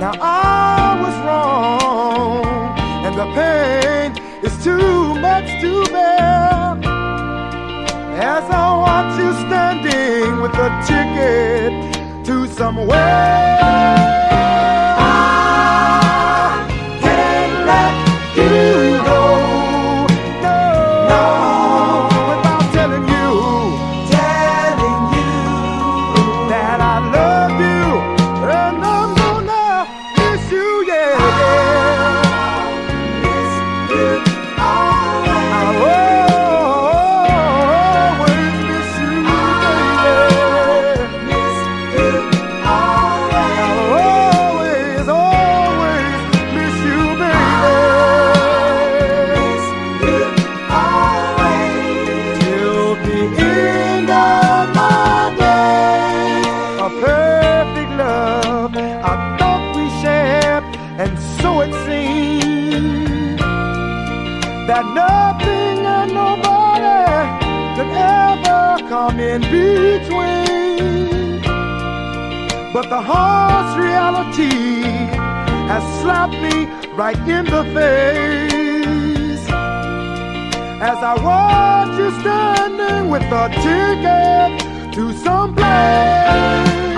Now I was wrong, and the pain is too much to bear. As I watch you standing with a ticket to somewhere. That nothing and nobody could ever come in between. But the harsh reality has slapped me right in the face. As I watch you standing with a ticket to some place.